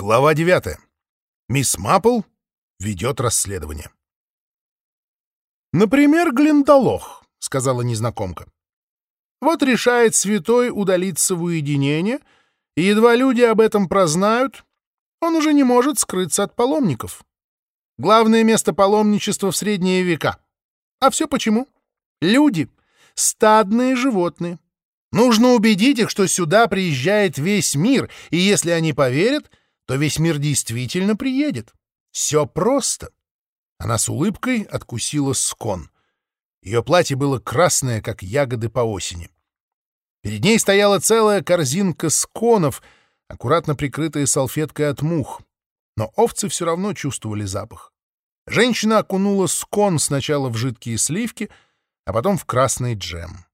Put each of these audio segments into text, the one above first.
Глава 9. Мисс Маппл ведет расследование. «Например, Глиндалох», — сказала незнакомка. «Вот решает святой удалиться в уединение, и едва люди об этом прознают, он уже не может скрыться от паломников. Главное место паломничества в средние века. А все почему? Люди — стадные животные. Нужно убедить их, что сюда приезжает весь мир, и если они поверят, то весь мир действительно приедет. Все просто. Она с улыбкой откусила скон. Ее платье было красное, как ягоды по осени. Перед ней стояла целая корзинка сконов, аккуратно прикрытая салфеткой от мух. Но овцы все равно чувствовали запах. Женщина окунула скон сначала в жидкие сливки, а потом в красный джем.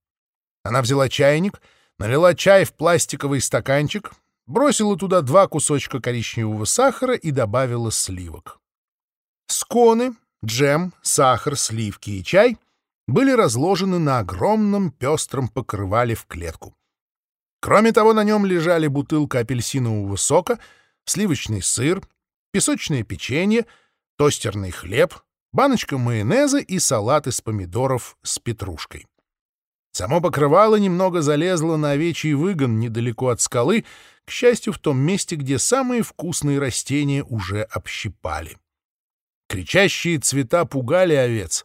Она взяла чайник, налила чай в пластиковый стаканчик, бросила туда два кусочка коричневого сахара и добавила сливок. Сконы, джем, сахар, сливки и чай были разложены на огромном пестром покрывале в клетку. Кроме того, на нем лежали бутылка апельсинового сока, сливочный сыр, песочное печенье, тостерный хлеб, баночка майонеза и салат из помидоров с петрушкой. Само покрывало немного залезло на овечий выгон недалеко от скалы, к счастью, в том месте, где самые вкусные растения уже общипали. Кричащие цвета пугали овец.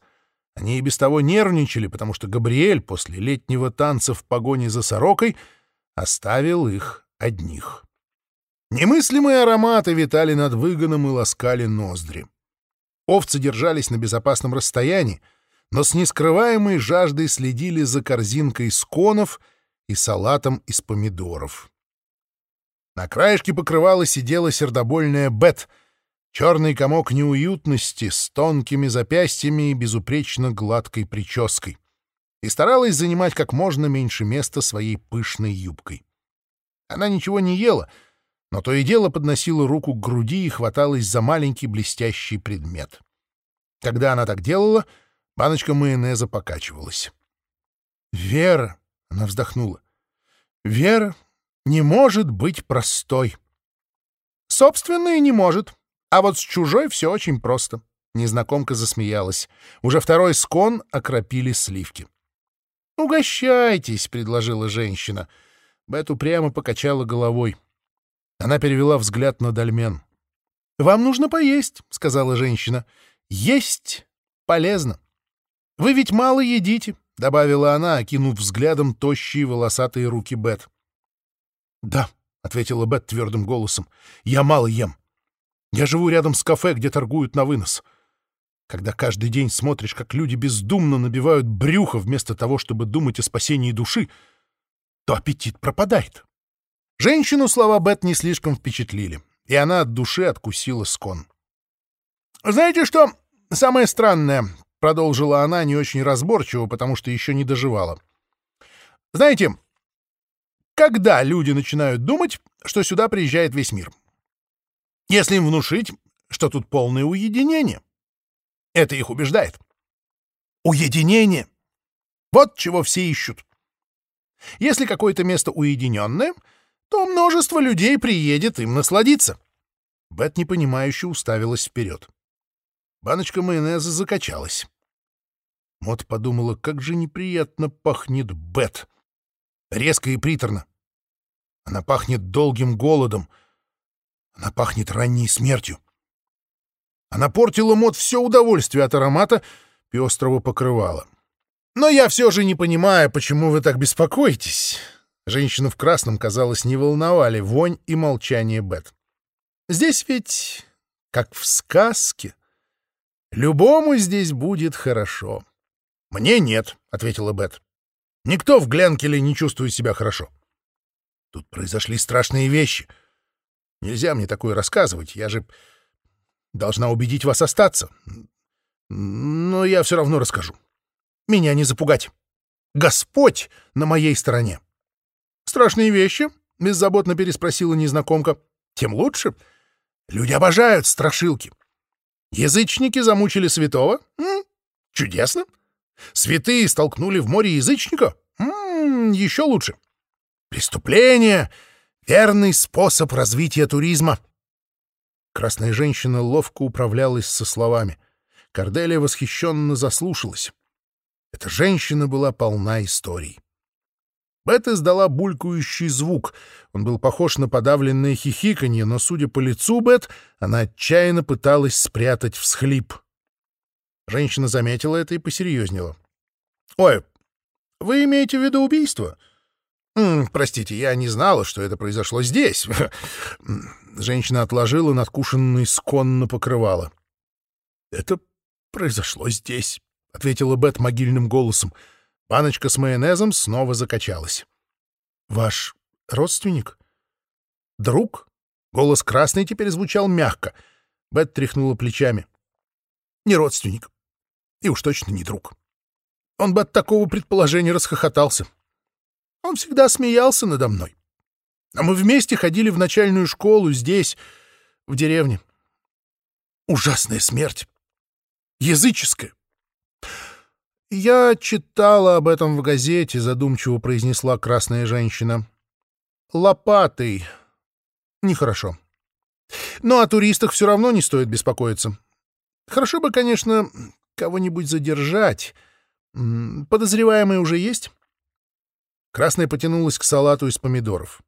Они и без того нервничали, потому что Габриэль после летнего танца в погоне за сорокой оставил их одних. Немыслимые ароматы витали над выгоном и ласкали ноздри. Овцы держались на безопасном расстоянии, но с нескрываемой жаждой следили за корзинкой сконов и салатом из помидоров. На краешке покрывала сидела сердобольная Бет, черный комок неуютности с тонкими запястьями и безупречно гладкой прической, и старалась занимать как можно меньше места своей пышной юбкой. Она ничего не ела, но то и дело подносила руку к груди и хваталась за маленький блестящий предмет. Когда она так делала — Баночка майонеза покачивалась. «Вера!» — она вздохнула. «Вера не может быть простой». «Собственно, и не может. А вот с чужой все очень просто». Незнакомка засмеялась. Уже второй скон окропили сливки. «Угощайтесь», — предложила женщина. Бет упрямо покачала головой. Она перевела взгляд на Дальмен. «Вам нужно поесть», — сказала женщина. «Есть полезно». «Вы ведь мало едите», — добавила она, окинув взглядом тощие волосатые руки Бет. «Да», — ответила Бет твердым голосом, — «я мало ем. Я живу рядом с кафе, где торгуют на вынос. Когда каждый день смотришь, как люди бездумно набивают брюхо вместо того, чтобы думать о спасении души, то аппетит пропадает». Женщину слова Бет не слишком впечатлили, и она от души откусила скон. «Знаете что самое странное?» — продолжила она не очень разборчиво, потому что еще не доживала. «Знаете, когда люди начинают думать, что сюда приезжает весь мир? Если им внушить, что тут полное уединение. Это их убеждает. Уединение! Вот чего все ищут. Если какое-то место уединенное, то множество людей приедет им насладиться». Бет непонимающе уставилась вперед. Баночка майонеза закачалась. Мот подумала, как же неприятно пахнет Бет. Резко и приторно. Она пахнет долгим голодом. Она пахнет ранней смертью. Она портила Мот все удовольствие от аромата пестрого покрывала. «Но я все же не понимаю, почему вы так беспокоитесь». Женщину в красном, казалось, не волновали вонь и молчание Бет. «Здесь ведь как в сказке». Любому здесь будет хорошо. — Мне нет, — ответила Бет. — Никто в Гленкеле не чувствует себя хорошо. Тут произошли страшные вещи. Нельзя мне такое рассказывать, я же должна убедить вас остаться. Но я все равно расскажу. Меня не запугать. Господь на моей стороне. — Страшные вещи? — беззаботно переспросила незнакомка. — Тем лучше. Люди обожают страшилки. Язычники замучили святого? М? Чудесно. Святые столкнули в море язычника? М еще лучше. Преступление — верный способ развития туризма. Красная женщина ловко управлялась со словами. Корделия восхищенно заслушалась. Эта женщина была полна историй. Бет издала булькающий звук. Он был похож на подавленное хихиканье, но, судя по лицу Бет, она отчаянно пыталась спрятать всхлип. Женщина заметила это и посерьезнела. «Ой, вы имеете в виду убийство?» «Простите, я не знала, что это произошло здесь». Женщина отложила надкушенный скон на покрывало. «Это произошло здесь», — ответила Бет могильным голосом. Баночка с майонезом снова закачалась. «Ваш родственник? Друг?» Голос красный теперь звучал мягко. Бет тряхнула плечами. «Не родственник. И уж точно не друг. Он бы от такого предположения расхохотался. Он всегда смеялся надо мной. А мы вместе ходили в начальную школу здесь, в деревне. Ужасная смерть. Языческая. «Я читала об этом в газете», — задумчиво произнесла красная женщина. «Лопатой. Нехорошо. Но о туристах все равно не стоит беспокоиться. Хорошо бы, конечно, кого-нибудь задержать. Подозреваемый уже есть?» Красная потянулась к салату из помидоров.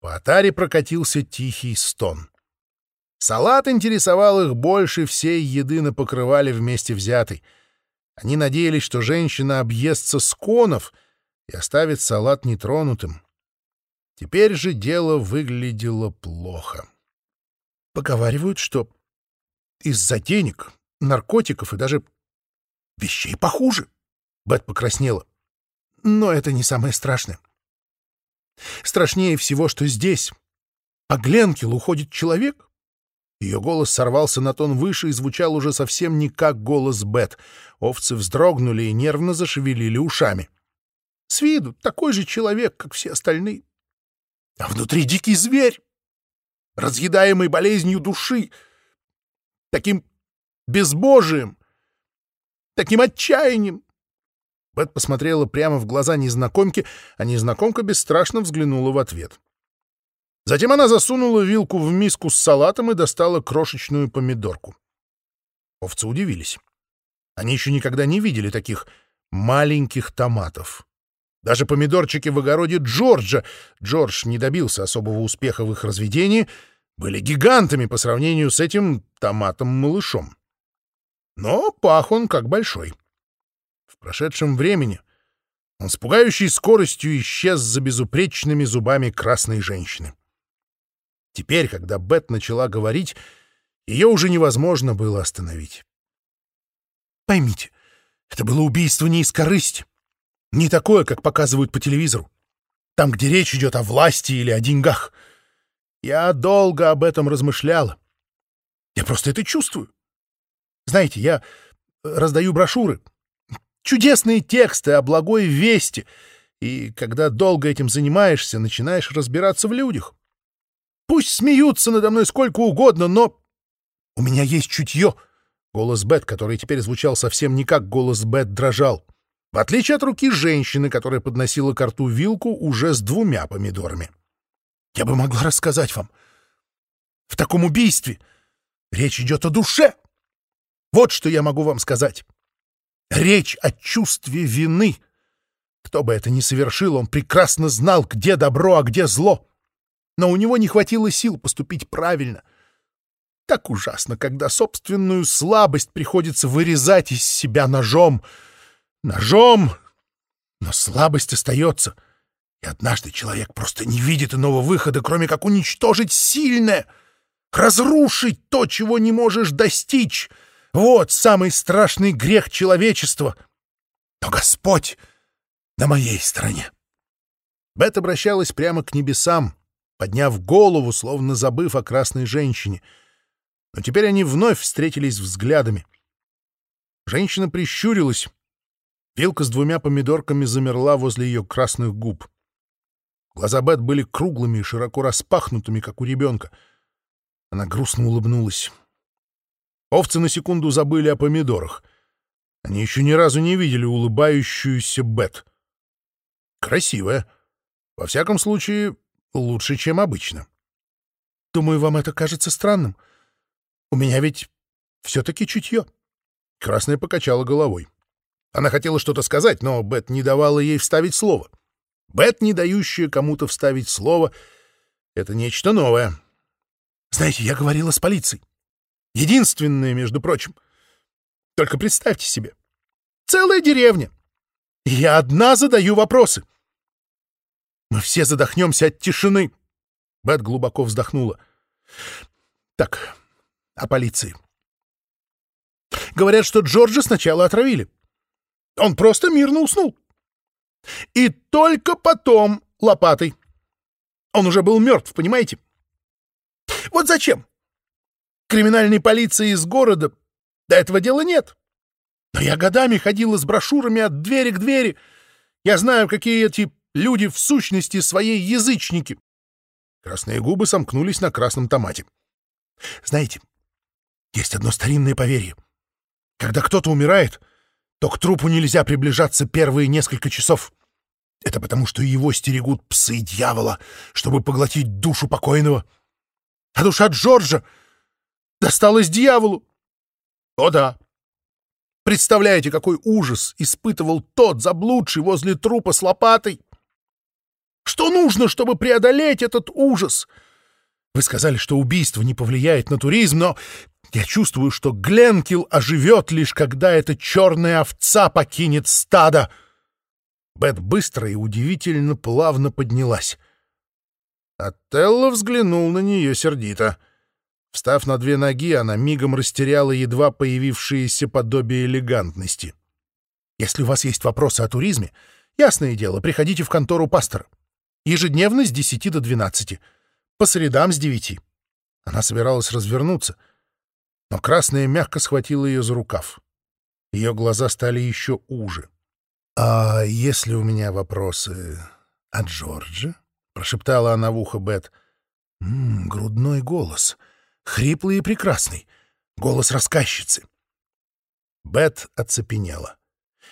По атаре прокатился тихий стон. Салат интересовал их больше всей еды на покрывале вместе взятой — они надеялись, что женщина объестся сконов и оставит салат нетронутым. Теперь же дело выглядело плохо. Поговаривают, что из-за денег, наркотиков и даже вещей похуже. Бет покраснела. Но это не самое страшное. Страшнее всего, что здесь по Гленкелу уходит человек, ее голос сорвался на тон выше и звучал уже совсем не как голос Бет. Овцы вздрогнули и нервно зашевелили ушами. С виду такой же человек, как все остальные. А внутри дикий зверь, разъедаемый болезнью души, таким безбожием, таким отчаянием. Бет посмотрела прямо в глаза незнакомки, а незнакомка бесстрашно взглянула в ответ. Затем она засунула вилку в миску с салатом и достала крошечную помидорку. Овцы удивились. Они еще никогда не видели таких маленьких томатов. Даже помидорчики в огороде Джорджа, Джордж не добился особого успеха в их разведении, были гигантами по сравнению с этим томатом-малышом. Но пах он как большой. Прошедшем времени он с пугающей скоростью исчез за безупречными зубами красной женщины. Теперь, когда Бет начала говорить, ее уже невозможно было остановить. Поймите, это было убийство не из корысти. Не такое, как показывают по телевизору. Там, где речь идет о власти или о деньгах. Я долго об этом размышляла. Я просто это чувствую. Знаете, я раздаю брошюры. Чудесные тексты о благой вести. И когда долго этим занимаешься, начинаешь разбираться в людях. Пусть смеются надо мной сколько угодно, но... У меня есть чутье. Голос Бет, который теперь звучал совсем не как голос Бет, дрожал. В отличие от руки женщины, которая подносила к рту вилку уже с двумя помидорами. Я бы могла рассказать вам. В таком убийстве речь идет о душе. Вот что я могу вам сказать. Речь о чувстве вины. Кто бы это ни совершил, он прекрасно знал, где добро, а где зло но у него не хватило сил поступить правильно. Так ужасно, когда собственную слабость приходится вырезать из себя ножом. Ножом! Но слабость остается. И однажды человек просто не видит иного выхода, кроме как уничтожить сильное, разрушить то, чего не можешь достичь. Вот самый страшный грех человечества. Но Господь на моей стороне. Бет обращалась прямо к небесам, подняв голову, словно забыв о красной женщине. Но теперь они вновь встретились взглядами. Женщина прищурилась. Вилка с двумя помидорками замерла возле ее красных губ. Глаза Бет были круглыми и широко распахнутыми, как у ребенка. Она грустно улыбнулась. Овцы на секунду забыли о помидорах. Они еще ни разу не видели улыбающуюся Бет. Красивая. Во всяком случае, лучше, чем обычно. Думаю, вам это кажется странным. У меня ведь все-таки чутье. Красная покачала головой. Она хотела что-то сказать, но Бет не давала ей вставить слово. Бет, не дающая кому-то вставить слово, — это нечто новое. Знаете, я говорила с полицией. Единственное, между прочим. Только представьте себе. Целая деревня. Я одна задаю вопросы. Мы все задохнемся от тишины. Бет глубоко вздохнула. Так, о полиции. Говорят, что Джорджа сначала отравили. Он просто мирно уснул. И только потом лопатой. Он уже был мертв, понимаете? Вот зачем? Криминальной полиции из города до этого дела нет. Но я годами ходила с брошюрами от двери к двери. Я знаю, какие эти люди в сущности своей язычники. Красные губы сомкнулись на красном томате. Знаете, есть одно старинное поверье. Когда кто-то умирает, то к трупу нельзя приближаться первые несколько часов. Это потому, что его стерегут псы дьявола, чтобы поглотить душу покойного. А душа Джорджа досталась дьяволу. О да. Представляете, какой ужас испытывал тот заблудший возле трупа с лопатой? Что нужно, чтобы преодолеть этот ужас? Вы сказали, что убийство не повлияет на туризм, но я чувствую, что Гленкил оживет лишь когда эта черная овца покинет стадо. Бет быстро и удивительно плавно поднялась. Отелло взглянул на нее сердито. Встав на две ноги, она мигом растеряла едва появившееся подобие элегантности. «Если у вас есть вопросы о туризме, ясное дело, приходите в контору пастора. Ежедневно с десяти до двенадцати. По средам с девяти». Она собиралась развернуться, но красная мягко схватила ее за рукав. Ее глаза стали еще уже. «А если у меня вопросы о Джордже?» — прошептала она в ухо Бет. «М -м, грудной голос. Хриплый и прекрасный. Голос рассказчицы». Бет оцепенела.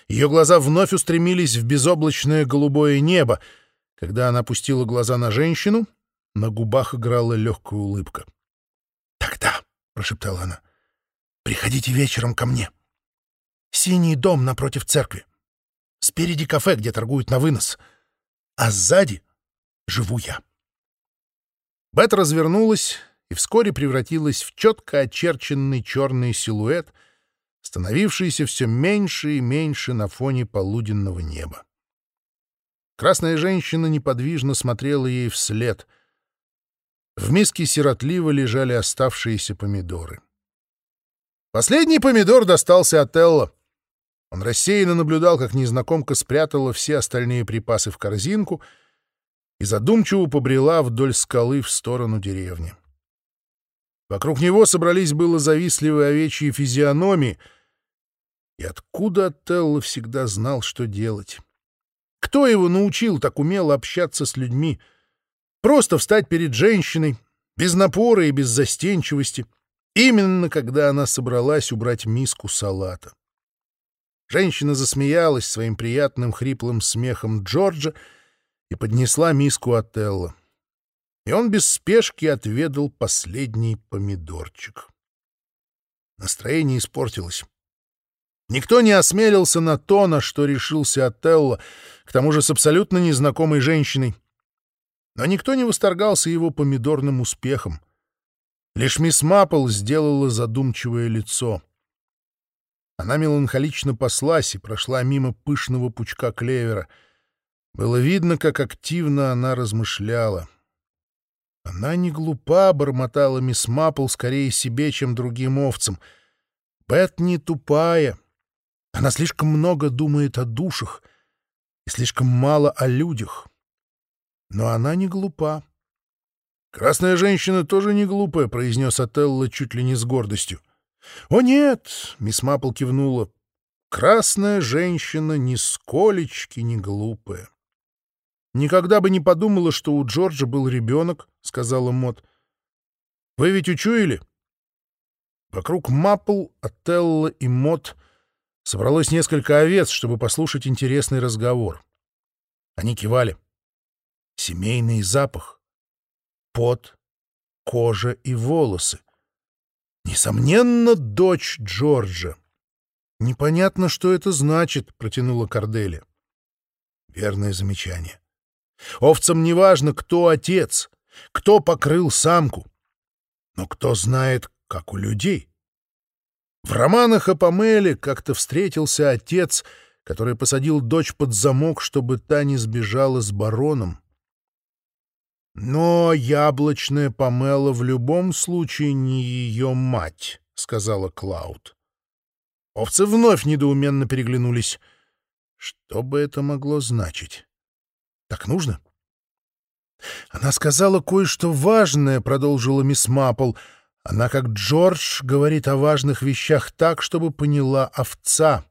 Ее глаза вновь устремились в безоблачное голубое небо. Когда она опустила глаза на женщину, на губах играла легкая улыбка. «Тогда», — прошептала она, — «приходите вечером ко мне. Синий дом напротив церкви. Спереди кафе, где торгуют на вынос. А сзади живу я. Бет развернулась и вскоре превратилась в четко очерченный черный силуэт, становившийся все меньше и меньше на фоне полуденного неба. Красная женщина неподвижно смотрела ей вслед. В миске сиротливо лежали оставшиеся помидоры. Последний помидор достался от Элла. Он рассеянно наблюдал, как незнакомка спрятала все остальные припасы в корзинку и задумчиво побрела вдоль скалы в сторону деревни. Вокруг него собрались было завистливые овечьи физиономии, и откуда Телло всегда знал, что делать? Кто его научил так умело общаться с людьми? Просто встать перед женщиной, без напора и без застенчивости, именно когда она собралась убрать миску салата. Женщина засмеялась своим приятным хриплым смехом Джорджа и поднесла миску Отелло. И он без спешки отведал последний помидорчик. Настроение испортилось. Никто не осмелился на то, на что решился Отелло, к тому же с абсолютно незнакомой женщиной. Но никто не восторгался его помидорным успехом. Лишь мисс Маппл сделала задумчивое лицо. Она меланхолично паслась и прошла мимо пышного пучка клевера. Было видно, как активно она размышляла. Она не глупа, бормотала мисс Маппл скорее себе, чем другим овцам. Бет не тупая. Она слишком много думает о душах и слишком мало о людях. Но она не глупа. «Красная женщина тоже не глупая», — произнес Отелло чуть ли не с гордостью. «О нет!» — мисс Маппл кивнула. «Красная женщина ни сколечки не глупая». «Никогда бы не подумала, что у Джорджа был ребенок», — сказала Мот. «Вы ведь учуяли?» Вокруг Маппл, Отелла и Мот собралось несколько овец, чтобы послушать интересный разговор. Они кивали. Семейный запах. Пот, кожа и волосы. Несомненно, дочь Джорджа. Непонятно, что это значит, протянула Корделия. Верное замечание. Овцам не важно, кто отец, кто покрыл самку. Но кто знает, как у людей. В романах о Памеле как-то встретился отец, который посадил дочь под замок, чтобы та не сбежала с бароном. «Но яблочная Памела в любом случае не ее мать», — сказала Клауд. Овцы вновь недоуменно переглянулись. Что бы это могло значить? Так нужно? Она сказала кое-что важное, — продолжила мисс Маппл. Она, как Джордж, говорит о важных вещах так, чтобы поняла овца.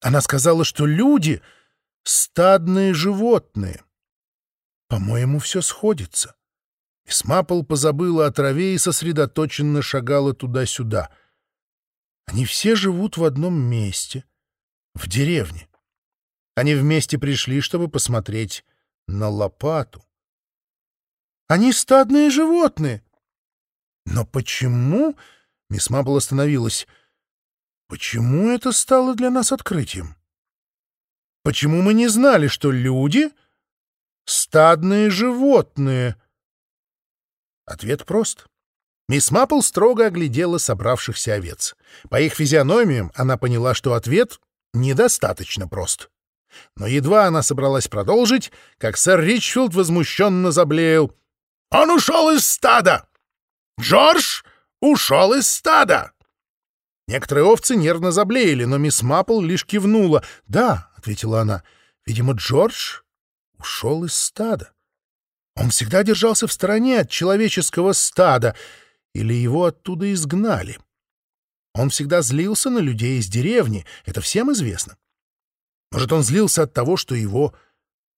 Она сказала, что люди — стадные животные. По-моему, все сходится. Мисс Маппл позабыла о траве и сосредоточенно шагала туда-сюда. Они все живут в одном месте, в деревне. Они вместе пришли, чтобы посмотреть на лопату. Они стадные животные. Но почему... Мисс Маппл остановилась. Почему это стало для нас открытием? Почему мы не знали, что люди стадные животные? Ответ прост. Мисс Маппл строго оглядела собравшихся овец. По их физиономиям она поняла, что ответ недостаточно прост. Но едва она собралась продолжить, как сэр Ричфилд возмущенно заблеял. «Он ушел из стада! Джордж ушел из стада!» Некоторые овцы нервно заблеяли, но мисс Маппл лишь кивнула. «Да», — ответила она, — «видимо, Джордж ушел из стада. Он всегда держался в стороне от человеческого стада, или его оттуда изгнали. Он всегда злился на людей из деревни, это всем известно. Может, он злился от того, что его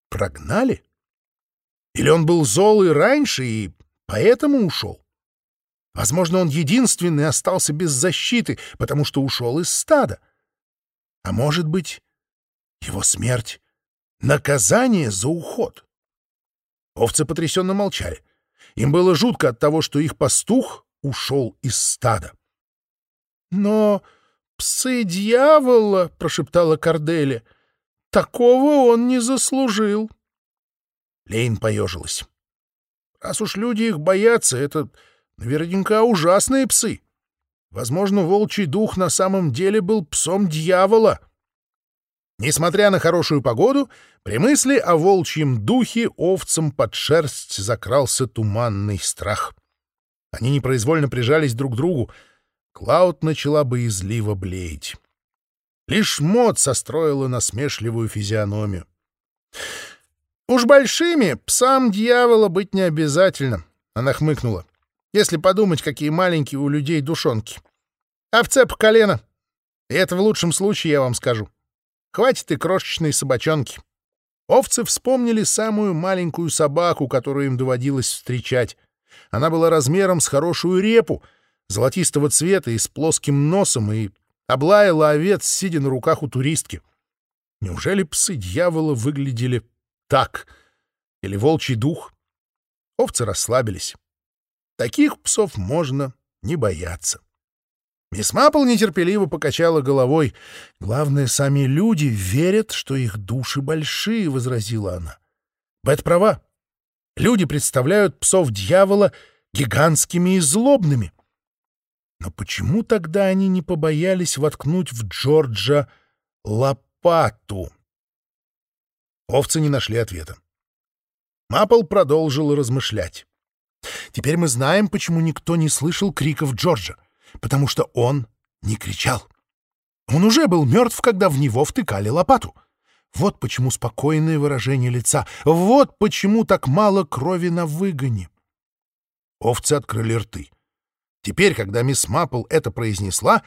прогнали? Или он был зол и раньше, и поэтому ушел? Возможно, он единственный остался без защиты, потому что ушел из стада. А может быть, его смерть — наказание за уход? Овцы потрясенно молчали. Им было жутко от того, что их пастух ушел из стада. — Но псы дьявола, — прошептала Корделия, — Такого он не заслужил. Лейн поежилась. Раз уж люди их боятся, это наверняка ужасные псы. Возможно, волчий дух на самом деле был псом дьявола. Несмотря на хорошую погоду, при мысли о волчьем духе овцам под шерсть закрался туманный страх. Они непроизвольно прижались друг к другу. Клауд начала боязливо блеять. Лишь Мот состроила насмешливую физиономию. «Уж большими псам дьявола быть не обязательно», — она хмыкнула. «Если подумать, какие маленькие у людей душонки. Овце по колено. И это в лучшем случае, я вам скажу. Хватит и крошечной собачонки». Овцы вспомнили самую маленькую собаку, которую им доводилось встречать. Она была размером с хорошую репу, золотистого цвета и с плоским носом, и облаяла овец, сидя на руках у туристки. Неужели псы дьявола выглядели так? Или волчий дух? Овцы расслабились. Таких псов можно не бояться. Мисс Маппл нетерпеливо покачала головой. «Главное, сами люди верят, что их души большие», — возразила она. Бет права. Люди представляют псов дьявола гигантскими и злобными. Но почему тогда они не побоялись воткнуть в Джорджа лопату? Овцы не нашли ответа. Маппл продолжил размышлять. Теперь мы знаем, почему никто не слышал криков Джорджа. Потому что он не кричал. Он уже был мертв, когда в него втыкали лопату. Вот почему спокойное выражение лица. Вот почему так мало крови на выгоне. Овцы открыли рты. Теперь, когда мисс Маппл это произнесла,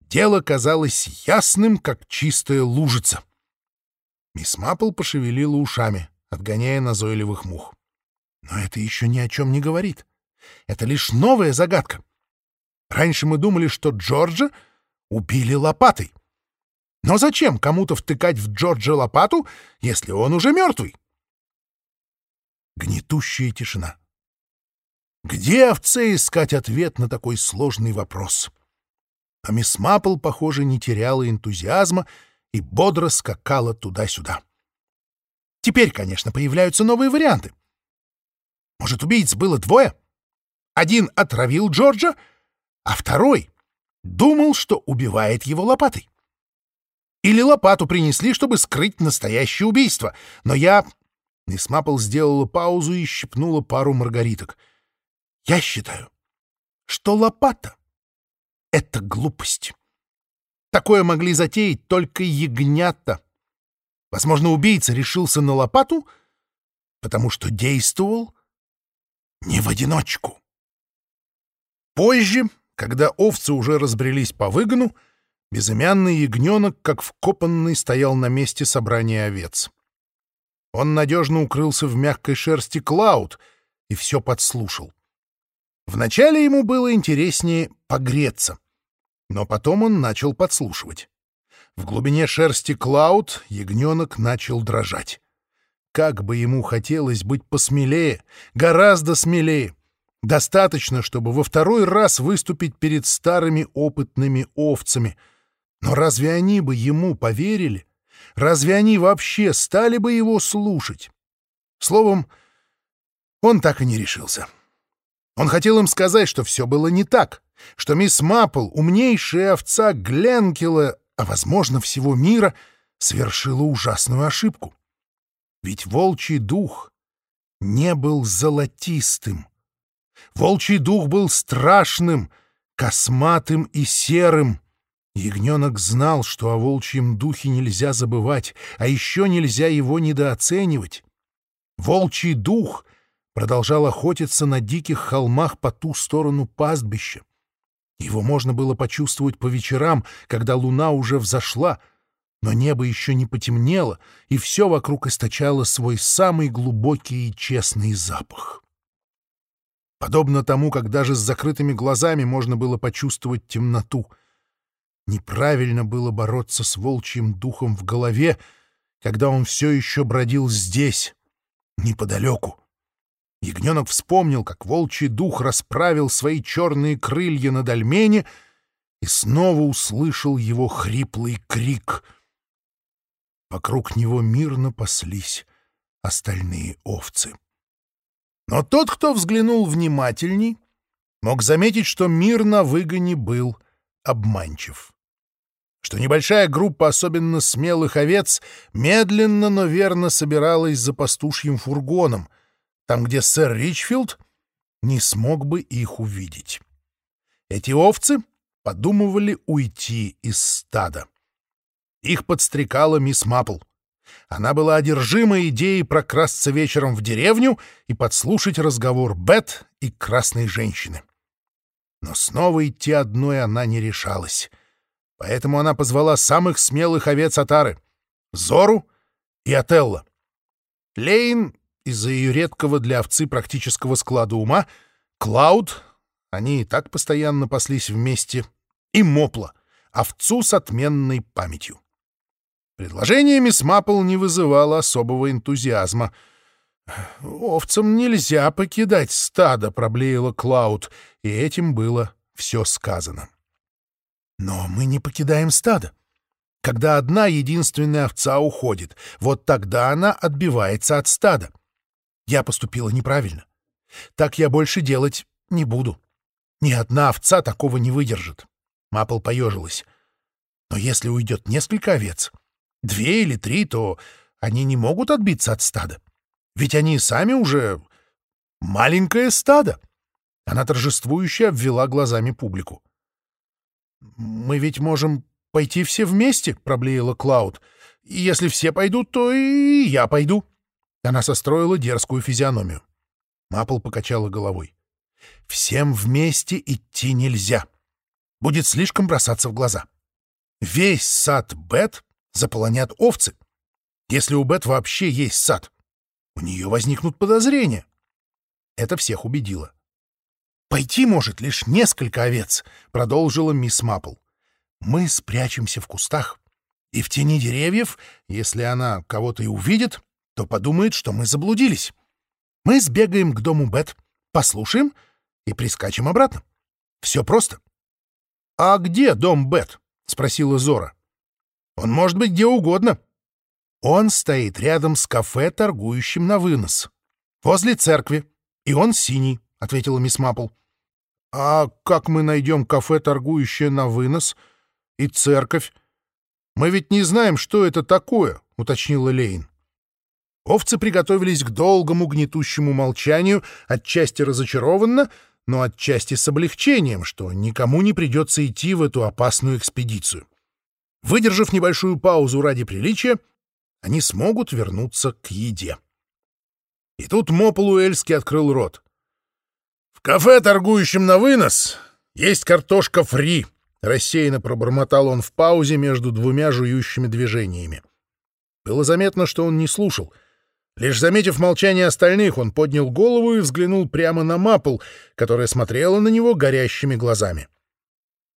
дело казалось ясным, как чистая лужица. Мисс Маппл пошевелила ушами, отгоняя назойливых мух. Но это еще ни о чем не говорит. Это лишь новая загадка. Раньше мы думали, что Джорджа убили лопатой. Но зачем кому-то втыкать в Джорджа лопату, если он уже мертвый? Гнетущая тишина. Где овце искать ответ на такой сложный вопрос? А мисс Маппл, похоже, не теряла энтузиазма и бодро скакала туда-сюда. Теперь, конечно, появляются новые варианты. Может, убийц было двое? Один отравил Джорджа, а второй думал, что убивает его лопатой. Или лопату принесли, чтобы скрыть настоящее убийство. Но я... Мисс Маппл сделала паузу и щипнула пару маргариток. Я считаю, что лопата — это глупость. Такое могли затеять только ягнята. Возможно, убийца решился на лопату, потому что действовал не в одиночку. Позже, когда овцы уже разбрелись по выгону, безымянный ягненок, как вкопанный, стоял на месте собрания овец. Он надежно укрылся в мягкой шерсти Клауд и все подслушал. Вначале ему было интереснее погреться, но потом он начал подслушивать. В глубине шерсти Клауд ягненок начал дрожать. Как бы ему хотелось быть посмелее, гораздо смелее. Достаточно, чтобы во второй раз выступить перед старыми опытными овцами. Но разве они бы ему поверили? Разве они вообще стали бы его слушать? Словом, он так и не решился. Он хотел им сказать, что все было не так, что мисс Маппл, умнейшая овца Гленкила, а, возможно, всего мира, совершила ужасную ошибку. Ведь волчий дух не был золотистым. Волчий дух был страшным, косматым и серым. Ягненок знал, что о волчьем духе нельзя забывать, а еще нельзя его недооценивать. Волчий дух продолжал охотиться на диких холмах по ту сторону пастбища. Его можно было почувствовать по вечерам, когда луна уже взошла, но небо еще не потемнело, и все вокруг источало свой самый глубокий и честный запах. Подобно тому, как даже с закрытыми глазами можно было почувствовать темноту. Неправильно было бороться с волчьим духом в голове, когда он все еще бродил здесь, неподалеку. Ягненок вспомнил, как волчий дух расправил свои черные крылья над Альмене и снова услышал его хриплый крик. Вокруг него мирно паслись остальные овцы. Но тот, кто взглянул внимательней, мог заметить, что мир на выгоне был обманчив. Что небольшая группа особенно смелых овец медленно, но верно собиралась за пастушьим фургоном — там, где сэр Ричфилд не смог бы их увидеть. Эти овцы подумывали уйти из стада. Их подстрекала мисс Маппл. Она была одержима идеей прокрасться вечером в деревню и подслушать разговор Бет и красной женщины. Но снова идти одной она не решалась. Поэтому она позвала самых смелых овец Атары — Зору и Отелло. Лейн из-за ее редкого для овцы практического склада ума, Клауд, они и так постоянно паслись вместе, и Мопла, овцу с отменной памятью. Предложение мисс Маппл не вызывало особого энтузиазма. «Овцам нельзя покидать стадо», — проблеяла Клауд, и этим было все сказано. «Но мы не покидаем стадо. Когда одна единственная овца уходит, вот тогда она отбивается от стада. Я поступила неправильно. Так я больше делать не буду. Ни одна овца такого не выдержит. Мапл поежилась. Но если уйдет несколько овец, две или три, то они не могут отбиться от стада. Ведь они сами уже маленькое стадо. Она торжествующе обвела глазами публику. «Мы ведь можем пойти все вместе», — проблеяла Клауд. «Если все пойдут, то и я пойду». Она состроила дерзкую физиономию. Мапл покачала головой. «Всем вместе идти нельзя. Будет слишком бросаться в глаза. Весь сад Бет заполонят овцы. Если у Бет вообще есть сад, у нее возникнут подозрения». Это всех убедило. «Пойти может лишь несколько овец», — продолжила мисс Мапл. «Мы спрячемся в кустах, и в тени деревьев, если она кого-то и увидит, то подумает, что мы заблудились. Мы сбегаем к дому Бет, послушаем, и прискачем обратно. Все просто. — А где дом Бет? — спросила Зора. — Он может быть где угодно. Он стоит рядом с кафе, торгующим на вынос. Возле церкви. И он синий, — ответила мисс Маппл. — А как мы найдем кафе, торгующее на вынос, и церковь? Мы ведь не знаем, что это такое, — уточнила Лейн. Овцы приготовились к долгому гнетущему молчанию, отчасти разочарованно, но отчасти с облегчением, что никому не придется идти в эту опасную экспедицию. Выдержав небольшую паузу ради приличия, они смогут вернуться к еде. И тут Мополуэльский открыл рот. «В кафе, торгующем на вынос, есть картошка фри», — рассеянно пробормотал он в паузе между двумя жующими движениями. Было заметно, что он не слушал — Лишь заметив молчание остальных, он поднял голову и взглянул прямо на Мапл, которая смотрела на него горящими глазами.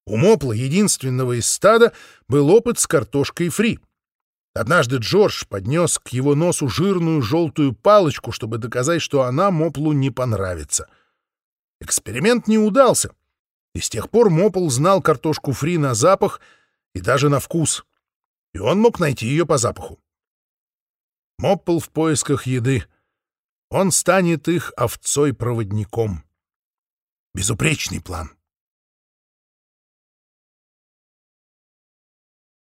У Мопла, единственного из стада, был опыт с картошкой фри. Однажды Джордж поднес к его носу жирную желтую палочку, чтобы доказать, что она Моплу не понравится. Эксперимент не удался, и с тех пор Мопл знал картошку фри на запах и даже на вкус, и он мог найти ее по запаху. Моппл в поисках еды. Он станет их овцой-проводником. Безупречный план.